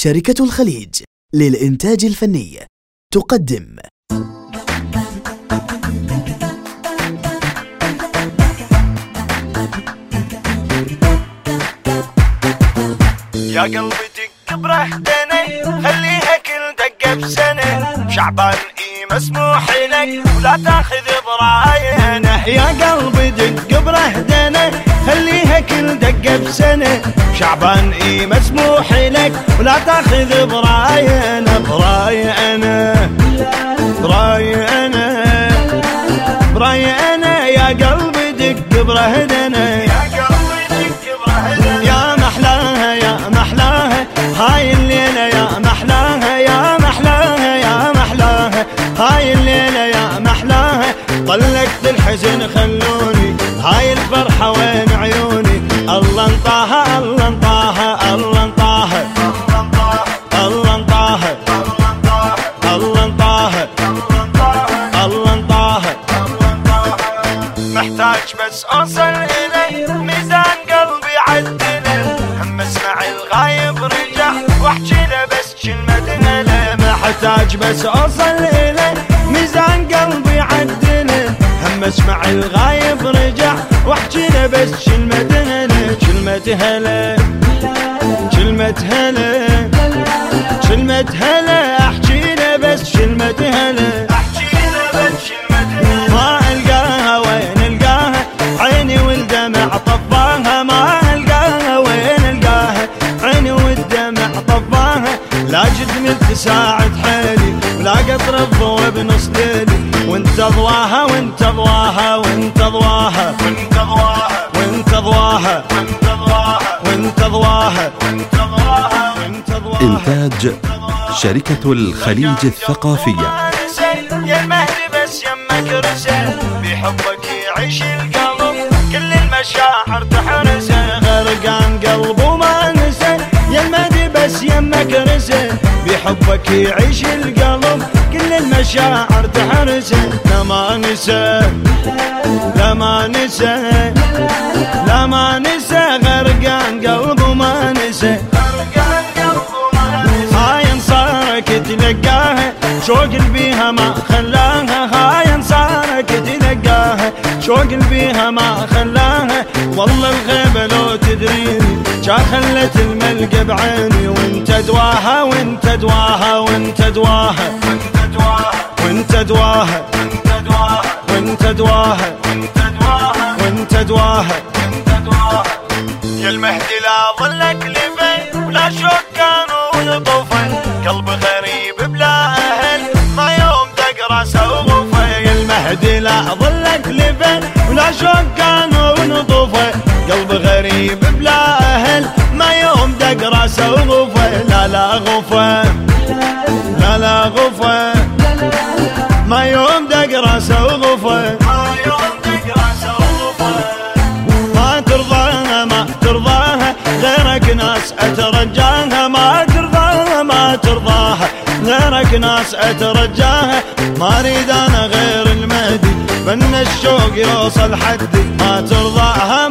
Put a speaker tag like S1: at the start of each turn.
S1: شركة الخليج للإنتاج الفني. تقدم.
S2: يا قلبي دق برهدني خليها كل دقة بسنة. شعبان اي مسموح لك ولا تاخذ براينه يا قلبي دق برهدني خليها كل دقة بسنة. شعبان إي مسموح لك. ولا تأخذ براينه براي أنا براي أنا براي أنا يا قلبي دق برهدني يا قلبي دق برهدني يا محلاها يا محلاها. هاي الليلة يا محلاها يا محلاها يا محلاها. هاي الليلة يا محلاها. طلقت الحزن خلوني. هاي الفرحة وين عيوني؟ الله انطاها محتاج بس اوصل الي ميزان قلبي عدله هم اسمع الغايب رجع واحكي له بس كلمة هلا محتاج. بس اوصل الي ميزان قلبي عدله هم اسمع الغايب رجع واحكي له بس كلمة هلا كلمة هلا. كلمة هلا. كلمة هلا احكي له بس كلمة هلا. تساعد حيلي ولا قطر الضوء بنص ليلي وانت ضواها وانت ضواها وانت ضواها وانت ضواها وانت ضواها وانت ضواها وانت ضواها وانت ضواها وانت ضواها
S3: إنتاج شركة الخليج الثقافية.
S2: يا المهدي بس يمك رسل بحبك يعيش القلب كل المشاعر تحرسه غرقان قلبه بس يمك رسل بحبك يعيش القلب. كل المشاعر تحرسه لا ما نسى لا ما نسى لا ما نسى غرقان قلبه ما نسى هاي انصارك تلقاها. شوق بيها ما خلاها. هاي انصارك تلقاها. شوق بيها ما خلاها. شاخلت الملقى بعيني وانت دواها وانت دواها وانت دواها. وانت دواها وانت دواها وانت دواها. يا المهدي لا ظلك لبي ولا شوك ولا طوفي قلب غريب بلا أهل ما يوم تقرا سوفي يا المهدي لا ظلك لبي ولا شكان ونطوفي قلب غريب سوغفه لا لا غفه لا لا غفه ما يوم تقرا سوغفه ما يوم تقرا سوغفه ما ترضاها ما ترضاها غيرك ناس اترجاها ما ترضاها ما ترضاها غيرك ناس اترجاها ما اريد أنا غير المهدي فن الشوق يوصل حدي ما ترضاها